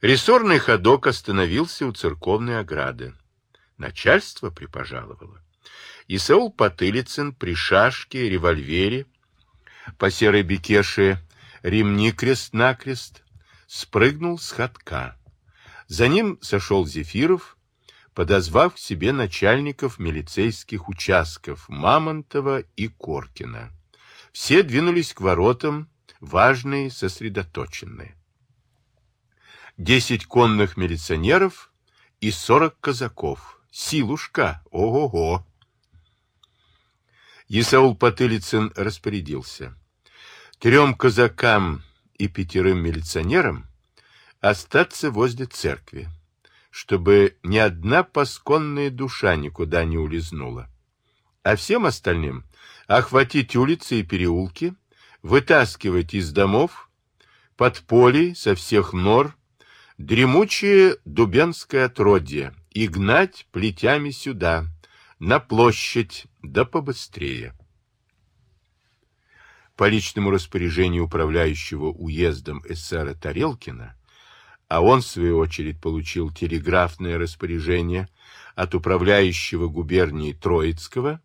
Рессорный ходок остановился у церковной ограды. Начальство припожаловало. И Саул Потылицын при шашке, револьвере, по серой бекеше, ремни крест-накрест, спрыгнул с ходка. За ним сошел Зефиров, подозвав к себе начальников милицейских участков Мамонтова и Коркина. Все двинулись к воротам, важные, сосредоточенные. Десять конных милиционеров и сорок казаков. Силушка! Ого-го! Исаул Потылицын распорядился. Трем казакам и пятерым милиционерам остаться возле церкви, чтобы ни одна пасконная душа никуда не улизнула. А всем остальным охватить улицы и переулки, вытаскивать из домов, под полей со всех нор, дремучее дубенское отродье и гнать плетями сюда, на площадь, да побыстрее. По личному распоряжению управляющего уездом эсера Тарелкина, а он, в свою очередь, получил телеграфное распоряжение от управляющего губернии Троицкого,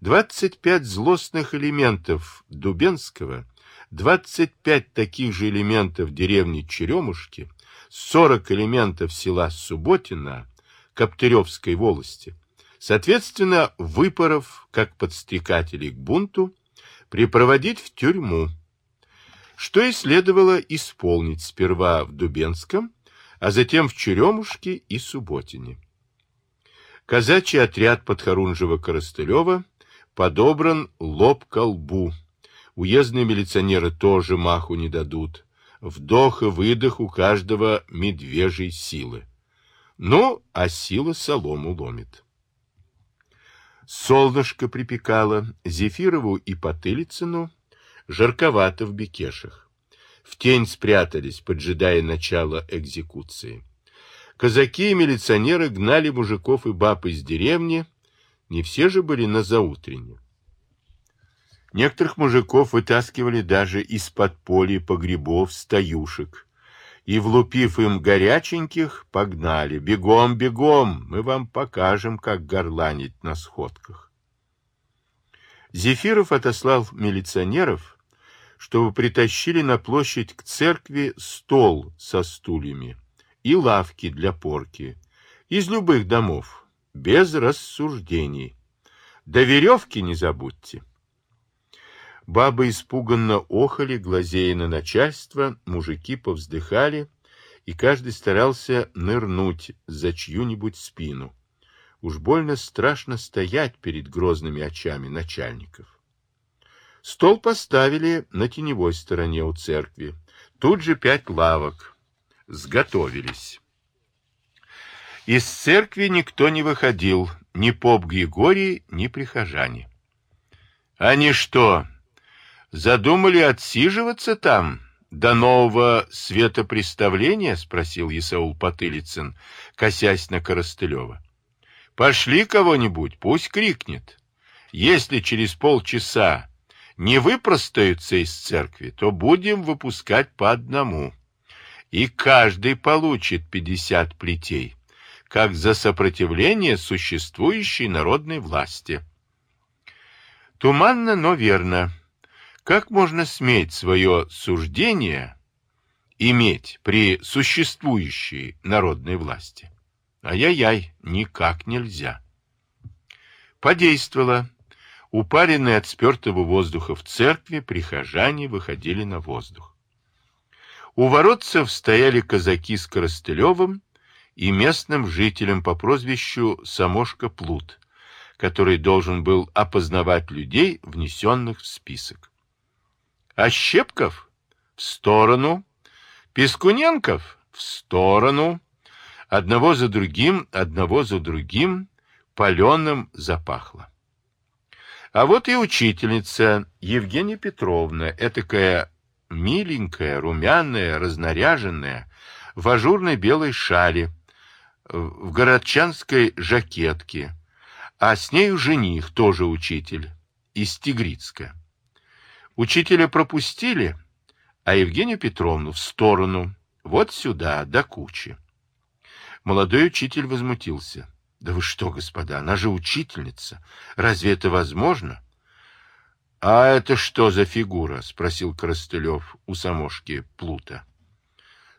25 злостных элементов Дубенского, 25 таких же элементов деревни Черемушки, 40 элементов села Субботина Коптеревской волости, соответственно, выпоров, как подстрекателей к бунту, припроводить в тюрьму, что и следовало исполнить сперва в Дубенском, а затем в Черемушке и Субботине. Казачий отряд Подхорунжева-Коростылева подобран лоб к лбу. Уездные милиционеры тоже маху не дадут. Вдох и выдох у каждого медвежьей силы. Ну, а сила солому ломит. Солнышко припекало Зефирову и Потылицыну, жарковато в бекешах. В тень спрятались, поджидая начала экзекуции. Казаки и милиционеры гнали мужиков и баб из деревни, не все же были на заутрене. Некоторых мужиков вытаскивали даже из-под поля погребов, стаюшек, и, влупив им горяченьких, погнали. Бегом, бегом, мы вам покажем, как горланить на сходках. Зефиров отослал милиционеров, чтобы притащили на площадь к церкви стол со стульями и лавки для порки из любых домов, без рассуждений. Да веревки не забудьте. Бабы испуганно охали, глазея на начальство, мужики повздыхали, и каждый старался нырнуть за чью-нибудь спину. Уж больно страшно стоять перед грозными очами начальников. Стол поставили на теневой стороне у церкви. Тут же пять лавок. Сготовились. Из церкви никто не выходил, ни поп Григорий, ни прихожане. Они что, задумали отсиживаться там до нового светопреставления? спросил Исаул Потылицын, косясь на Коростылева. Пошли кого-нибудь, пусть крикнет. Если через полчаса не выпростаются из церкви, то будем выпускать по одному. И каждый получит пятьдесят плетей как за сопротивление существующей народной власти. Туманно, но верно. Как можно сметь свое суждение иметь при существующей народной власти? Ай-яй-яй, никак нельзя. Подействовало. Упаренные от спертого воздуха в церкви, прихожане выходили на воздух. У воротцев стояли казаки с Коростылевым, и местным жителям по прозвищу Самошка Плут, который должен был опознавать людей, внесенных в список. А Щепков в сторону, Пескуненков в сторону, одного за другим, одного за другим, паленым запахло. А вот и учительница Евгения Петровна, этакая миленькая, румяная, разнаряженная, в ажурной белой шале, в городчанской жакетке, а с нею жених, тоже учитель, из Тигрицка. Учителя пропустили, а Евгению Петровну в сторону, Вот сюда, до кучи. Молодой учитель возмутился. Да вы что, господа, она же учительница. Разве это возможно? А это что за фигура? Спросил Коростылев у самошки Плута.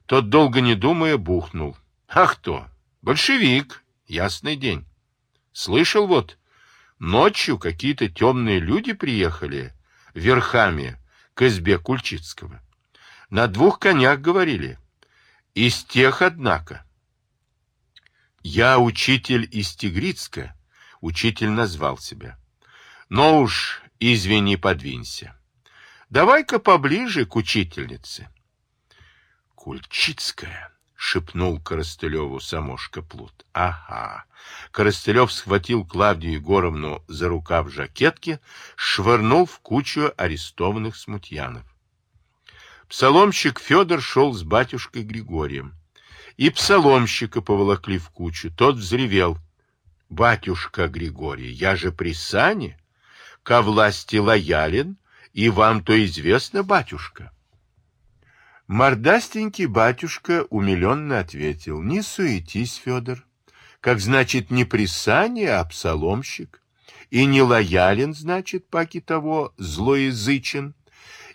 Тот, долго не думая, бухнул. А кто? Большевик. Ясный день. Слышал вот, ночью какие-то темные люди приехали верхами к избе Кульчицкого. На двух конях говорили. Из тех, однако. Я учитель из Тигрицка, учитель назвал себя. Но уж, извини, подвинься. Давай-ка поближе к учительнице. Кульчицкая, шепнул Коростылеву Самошка Плут. Ага. Коростылев схватил Клавдию Егоровну за рукав жакетки, швырнул в кучу арестованных смутьянов. Псаломщик Федор шел с батюшкой Григорием. И псаломщика поволокли в кучу. Тот взревел. «Батюшка Григорий, я же при сане, ко власти лоялен, и вам то известно, батюшка». Мордастенький батюшка умиленно ответил. «Не суетись, Федор. Как значит, не при сане, а псаломщик. И не лоялен, значит, паки того, злоязычен.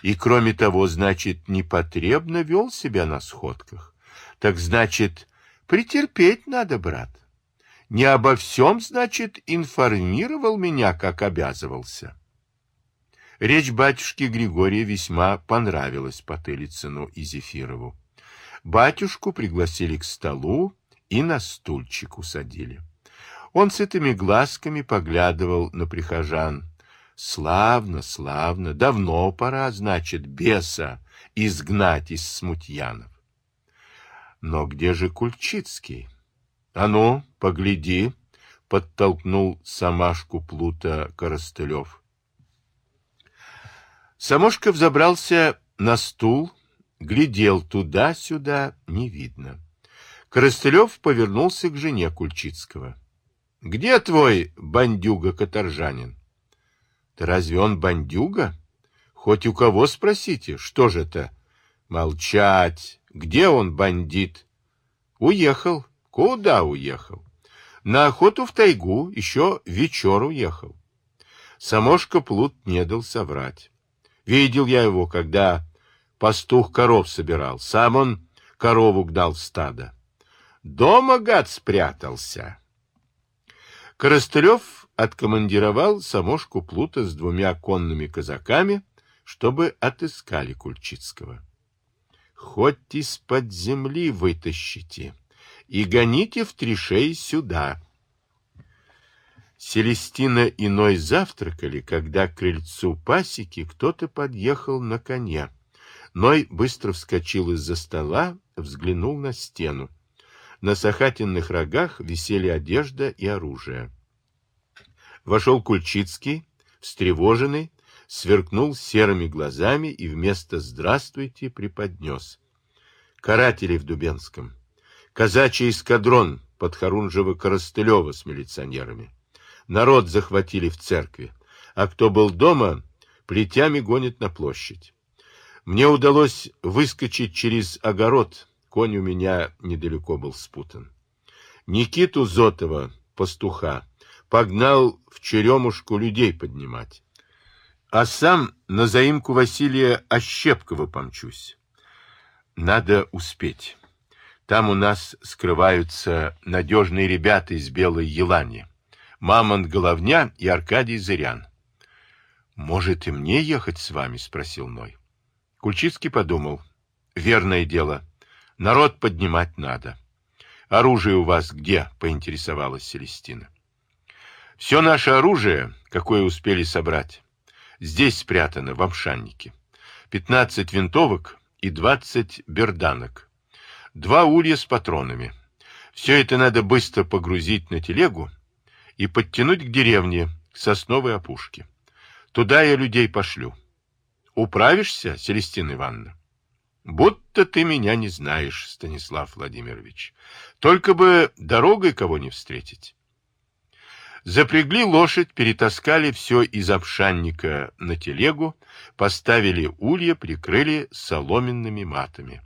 И, кроме того, значит, непотребно вел себя на сходках. Так значит, претерпеть надо, брат. Не обо всем, значит, информировал меня, как обязывался. Речь батюшки Григория весьма понравилась Потылицыну и Зефирову. Батюшку пригласили к столу и на стульчик усадили. Он с этими глазками поглядывал на прихожан. Славно, славно, давно пора, значит, беса изгнать из смутьянов. Но где же Кульчицкий? А ну, погляди, подтолкнул Самашку Плута Коростылев. Самошка взобрался на стул, глядел туда-сюда, не видно. Коростылев повернулся к жене Кульчицкого. — Где твой бандюга-каторжанин? — Да разве он бандюга? Хоть у кого спросите, что же это? — Молчать! Где он, бандит? Уехал. Куда уехал? На охоту в тайгу, еще вечер уехал. Самошка Плут не дал соврать. Видел я его, когда пастух коров собирал. Сам он корову гнал в стадо. Дома гад спрятался. Коростылев откомандировал Самошку Плута с двумя конными казаками, чтобы отыскали Кульчицкого хоть из-под земли вытащите и гоните в трешей сюда. Селестина и Ной завтракали, когда к крыльцу пасеки кто-то подъехал на коне. Ной быстро вскочил из-за стола, взглянул на стену. На сахатинных рогах висели одежда и оружие. Вошел Кульчицкий, встревоженный, сверкнул серыми глазами и вместо «здравствуйте» преподнес. Каратели в Дубенском, казачий эскадрон под Харунжева-Коростылева с милиционерами. Народ захватили в церкви, а кто был дома, плетями гонит на площадь. Мне удалось выскочить через огород, конь у меня недалеко был спутан. Никиту Зотова, пастуха, погнал в черемушку людей поднимать а сам на заимку Василия Ощепкова помчусь. Надо успеть. Там у нас скрываются надежные ребята из Белой Елани. Мамонт Головня и Аркадий Зырян. «Может, и мне ехать с вами?» — спросил Ной. Кульчицкий подумал. «Верное дело. Народ поднимать надо. Оружие у вас где?» — поинтересовалась Селестина. «Все наше оружие, какое успели собрать, Здесь спрятано, в обшаннике. Пятнадцать винтовок и двадцать берданок. Два улья с патронами. Все это надо быстро погрузить на телегу и подтянуть к деревне, к сосновой опушке. Туда я людей пошлю. Управишься, Селестина Ивановна? Будто ты меня не знаешь, Станислав Владимирович. Только бы дорогой кого не встретить. Запрягли лошадь, перетаскали все из обшанника на телегу, поставили улья, прикрыли соломенными матами.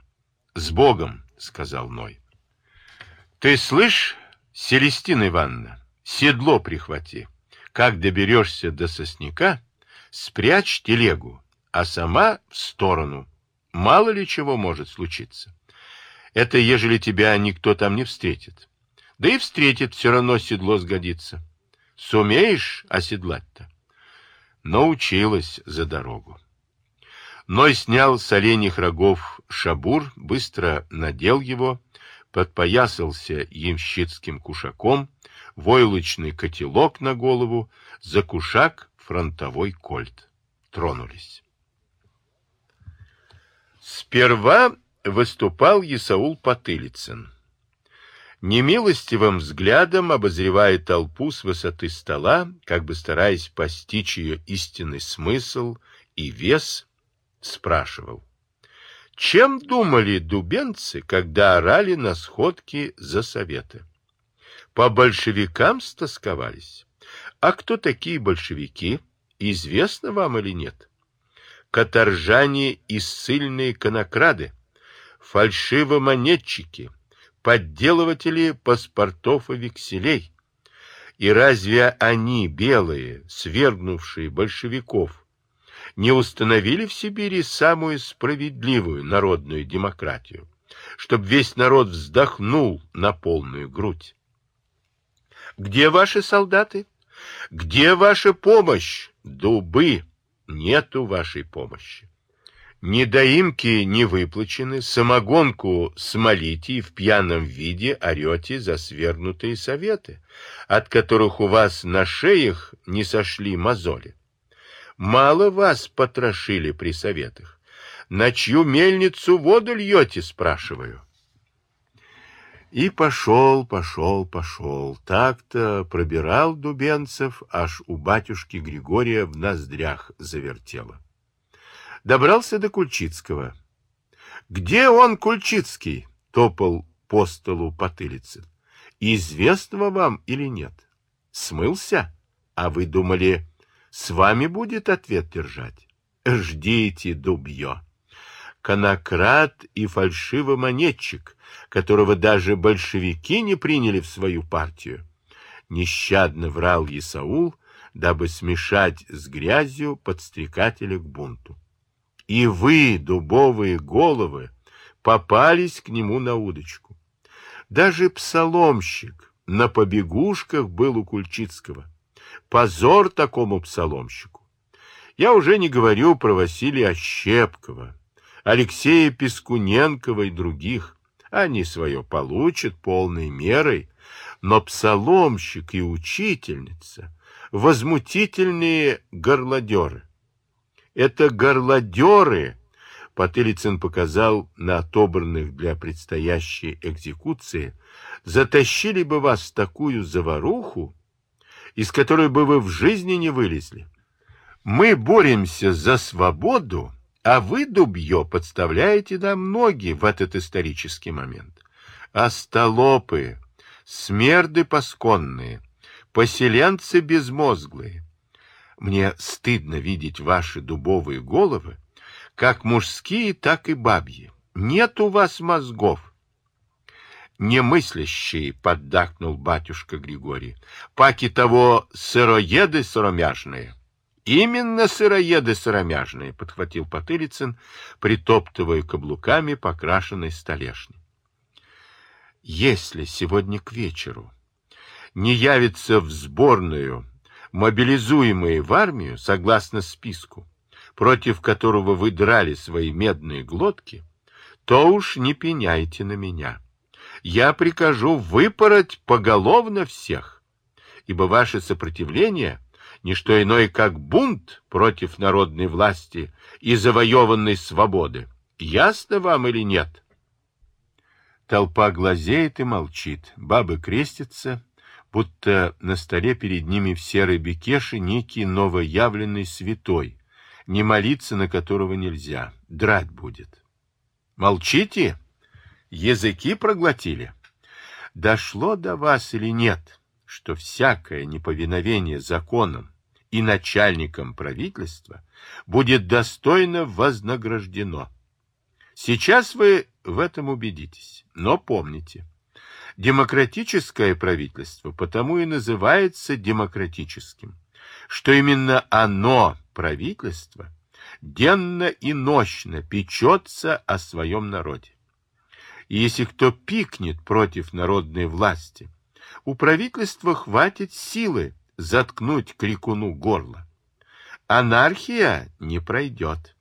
С Богом, сказал Ной. Ты слышь, Селестина Ивановна, седло прихвати. Как доберешься до сосняка, спрячь телегу, а сама в сторону. Мало ли чего может случиться. Это ежели тебя никто там не встретит. Да и встретит, все равно седло сгодится. Сумеешь оседлать-то? Научилась за дорогу. Ной снял с оленьих рогов шабур, быстро надел его, подпоясался ямщицким кушаком, войлочный котелок на голову, за кушак фронтовой кольт. Тронулись. Сперва выступал Исаул Потылицын. Немилостивым взглядом, обозревая толпу с высоты стола, как бы стараясь постичь ее истинный смысл и вес, спрашивал. Чем думали дубенцы, когда орали на сходке за советы? По большевикам стосковались. А кто такие большевики, известно вам или нет? Каторжане и ссыльные конокрады, фальшивомонетчики — подделыватели паспортов и векселей. И разве они, белые, свергнувшие большевиков, не установили в Сибири самую справедливую народную демократию, чтобы весь народ вздохнул на полную грудь? Где ваши солдаты? Где ваша помощь? Дубы! Нету вашей помощи. Недоимки не выплачены, самогонку смолите и в пьяном виде орете за свергнутые советы, от которых у вас на шеях не сошли мозоли. Мало вас потрошили при советах. На чью мельницу воду льете, спрашиваю? И пошел, пошел, пошел. Так-то пробирал Дубенцев, аж у батюшки Григория в ноздрях завертело добрался до Кульчицкого. «Где он, Кульчицкий?» — топал по столу Потылицын. «Известно вам или нет? Смылся? А вы думали, с вами будет ответ держать? Ждите, дубье!» Конократ и фальшивомонетчик, которого даже большевики не приняли в свою партию. Нещадно врал Исаул, дабы смешать с грязью подстрекателя к бунту. И вы, дубовые головы, попались к нему на удочку. Даже псаломщик на побегушках был у Кульчицкого. Позор такому псаломщику. Я уже не говорю про Василия Ощепкова, Алексея Пескуненкова и других. Они свое получат полной мерой, но псаломщик и учительница — возмутительные горлодеры. Это горлодеры, Потылицын показал на отобранных для предстоящей экзекуции, затащили бы вас в такую заваруху, из которой бы вы в жизни не вылезли. Мы боремся за свободу, а вы, дубье, подставляете нам ноги в этот исторический момент. Остолопы, смерды пасконные, поселенцы безмозглые, мне стыдно видеть ваши дубовые головы, как мужские, так и бабьи. Нет у вас мозгов. Немыслящий, поддакнул батюшка Григорий. Паки того сыроеды сыромяжные. Именно сыроеды сыромяжные, подхватил Потылицын, притоптывая каблуками покрашенной столешни. Если сегодня к вечеру не явится в сборную мобилизуемые в армию, согласно списку, против которого вы драли свои медные глотки, то уж не пеняйте на меня. Я прикажу выпороть поголовно всех, ибо ваше сопротивление — не что иное, как бунт против народной власти и завоеванной свободы. Ясно вам или нет? Толпа глазеет и молчит, бабы крестятся, будто на столе перед ними в серой бекеше некий новоявленный святой, не молиться на которого нельзя, драть будет. Молчите? Языки проглотили? Дошло до вас или нет, что всякое неповиновение законам и начальникам правительства будет достойно вознаграждено? Сейчас вы в этом убедитесь. Но помните, демократическое правительство потому и называется демократическим, что именно оно, правительство, денно и нощно печется о своем народе. И если кто пикнет против народной власти, у правительства хватит силы заткнуть крикуну горло. Анархия не пройдет.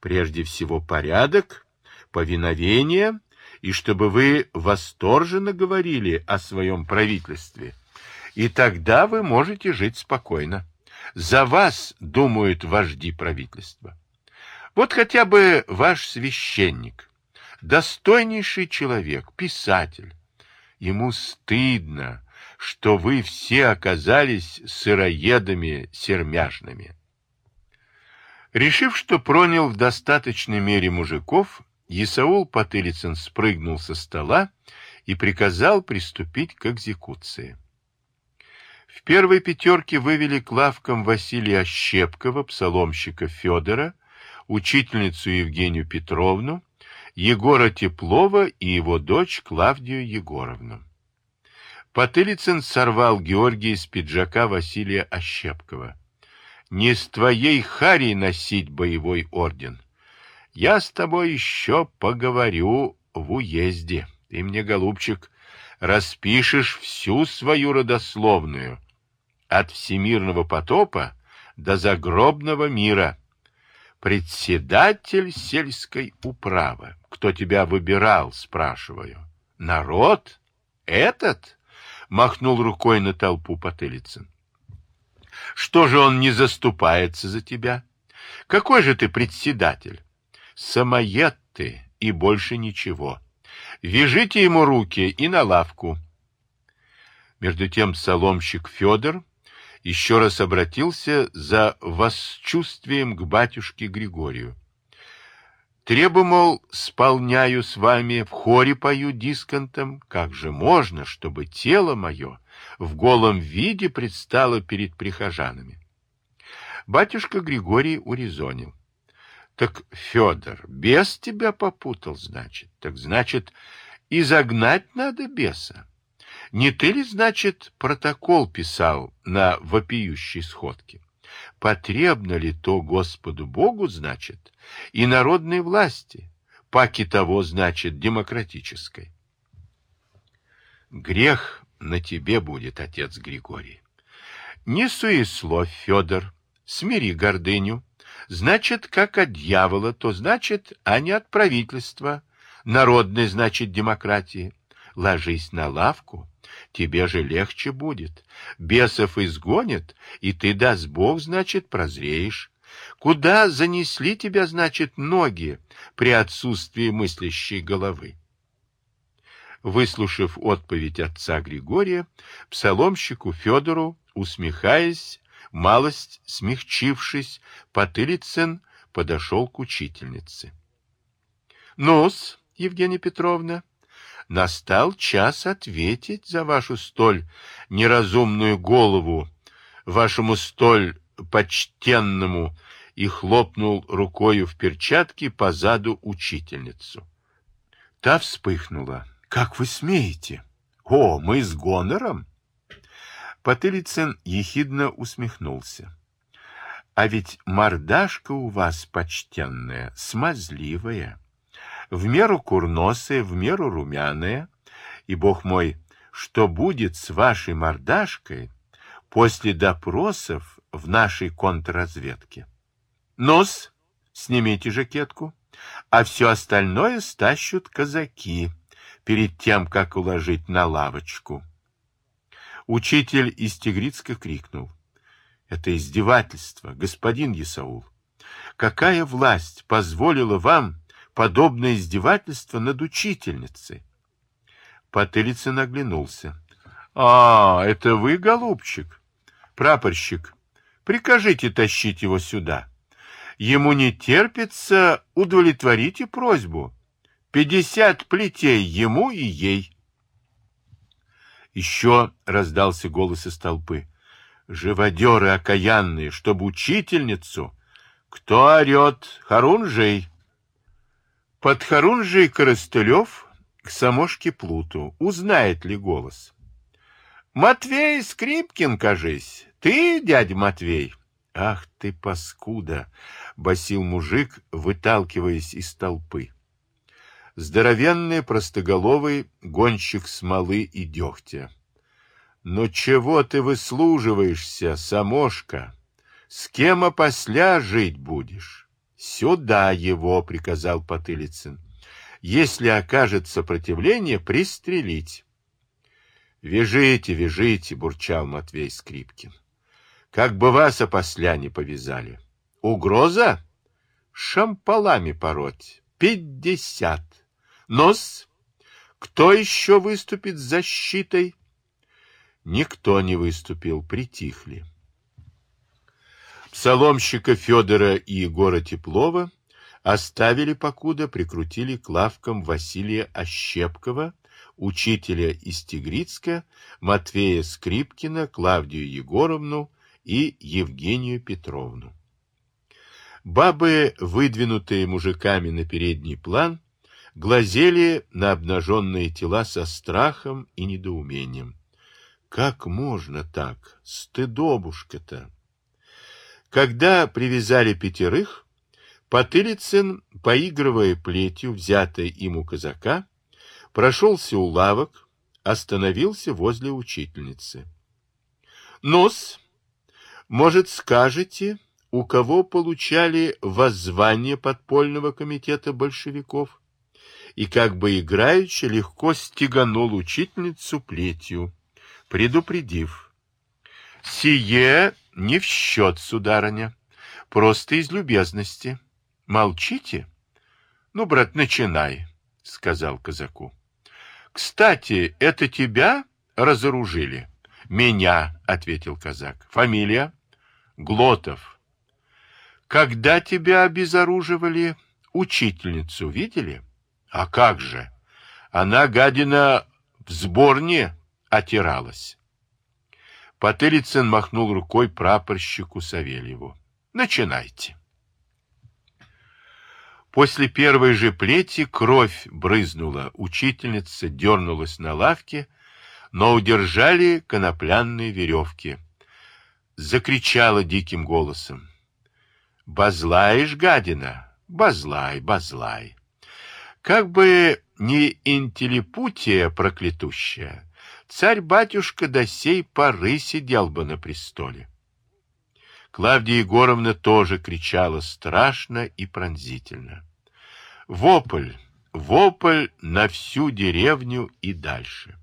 Прежде всего порядок, повиновение, и чтобы вы восторженно говорили о своем правительстве. И тогда вы можете жить спокойно. За вас думают вожди правительства. Вот хотя бы ваш священник, достойнейший человек, писатель. Ему стыдно, что вы все оказались сыроедами сермяжными. Решив, что пронял в достаточной мере мужиков, Исаул Потылицын спрыгнул со стола и приказал приступить к экзекуции. В первой пятерке вывели к лавкам Василия Ощепкова, псаломщика Федора, учительницу Евгению Петровну, Егора Теплова и его дочь Клавдию Егоровну. Потылицын сорвал Георгия с пиджака Василия Ощепкова. «Не с твоей хари носить боевой орден. Я с тобой еще поговорю в уезде. Ты мне, голубчик, распишешь всю свою родословную, от всемирного потопа до загробного мира. Председатель сельской управы. Кто тебя выбирал, спрашиваю? Народ? Этот? Махнул рукой на толпу Потылицын. Что же он не заступается за тебя? Какой же ты председатель? Самоед ты и больше ничего. Вяжите ему руки и на лавку. Между тем соломщик Федор еще раз обратился за восчувствием к батюшке Григорию. Требу, мол, сполняю с вами, в хоре пою дисконтом, как же можно, чтобы тело мое в голом виде предстало перед прихожанами? Батюшка Григорий урезонил. Так, Федор, бес тебя попутал, значит. Так, значит, и загнать надо беса. Не ты ли, значит, протокол писал на вопиющей сходке? Потребно ли то Господу Богу, значит, и народной власти, паки того, значит, демократической? Грех на тебе будет, отец Григорий. Не суесловь, Федор, смири гордыню. Значит, как от дьявола, то значит, а не от правительства. Народной, значит, демократии. Ложись на лавку, тебе же легче будет. Бесов изгонят, и ты, даст Бог, значит, прозреешь. Куда занесли тебя, значит, ноги при отсутствии мыслящей головы? Выслушав отповедь отца Григория, псаломщику Федору, усмехаясь, малость смягчившись, Потылицын подошел к учительнице. — Ну-с, Евгения Петровна, настал час ответить за вашу столь неразумную голову, вашему столь почтенному, и хлопнул рукою в перчатке по заду учительницу. Та вспыхнула. «Как вы смеете? О, мы с гонором!» Потылицын ехидно усмехнулся. «А ведь мордашка у вас почтенная, смазливая» в меру курносая, в меру румяная, и, бог мой, что будет с вашей мордашкой после допросов в нашей контрразведке? Нос, снимите жакетку, а все остальное стащут казаки перед тем, как уложить на лавочку. Учитель из Тигрицка крикнул. Это издевательство, господин Есаул. Какая власть позволила вам подобное издевательство над учительницей. Потылицын оглянулся. — А, это вы, голубчик? Прапорщик, прикажите тащить его сюда. Ему не терпится, удовлетворите просьбу. Пятьдесят плетей ему и ей. Еще раздался голос из толпы. Живодеры окаянные, чтобы учительницу... Кто орет? Харунжей. Подхорунжий Коростылев к самошке Плуту. Узнает ли голос? Матвей Скрипкин, кажись. Ты, дядя Матвей? Ах ты, паскуда! Басил мужик, выталкиваясь из толпы. Здоровенный, простоголовый гонщик смолы и дегтя. Но чего ты выслуживаешься, самошка? С кем опосля жить будешь? Сюда его, приказал Потылицын. Если окажет сопротивление, пристрелить. Вяжите, вяжите, бурчал Матвей Скрипкин. Как бы вас опосля не повязали. Угроза? Шампалами пороть. Пятьдесят. Нос? Кто еще выступит с защитой? Никто не выступил, притихли. Псаломщика Федора и Егора Теплова оставили покуда, прикрутили к лавкам Василия Ощепкова, учителя из Тигрицка, Матвея Скрипкина, Клавдию Егоровну и Евгению Петровну. Бабы, выдвинутые мужиками на передний план, глазели на обнаженные тела со страхом и недоумением. Как можно так? Стыдобушка-то! Когда привязали пятерых, Потылицын, поигрывая плетью, взятой им у казака, прошелся у лавок, остановился возле учительницы. Нос, может, скажете, у кого получали воззвание подпольного комитета большевиков? И как бы играючи легко стеганул учительницу плетью предупредив. «Сие не в счет, сударыня, просто из любезности. Молчите?» «Ну, брат, начинай», — сказал казаку. «Кстати, это тебя разоружили?» «Меня», — ответил казак. «Фамилия?» «Глотов». «Когда тебя обезоруживали, учительницу видели?» «А как же? Она, гадина, в сборне отиралась. Потылицын махнул рукой прапорщику Савельеву. Начинайте. После первой же плети кровь брызнула, учительница дернулась на лавке, но удержали конопляные веревки. Закричала диким голосом. «Базлаешь, гадина! Базлай, базлай!» Как бы не интелепутия проклятущая, царь-батюшка до сей поры сидел бы на престоле. Клавдия Егоровна тоже кричала страшно и пронзительно. Вопль, вопль на всю деревню и дальше.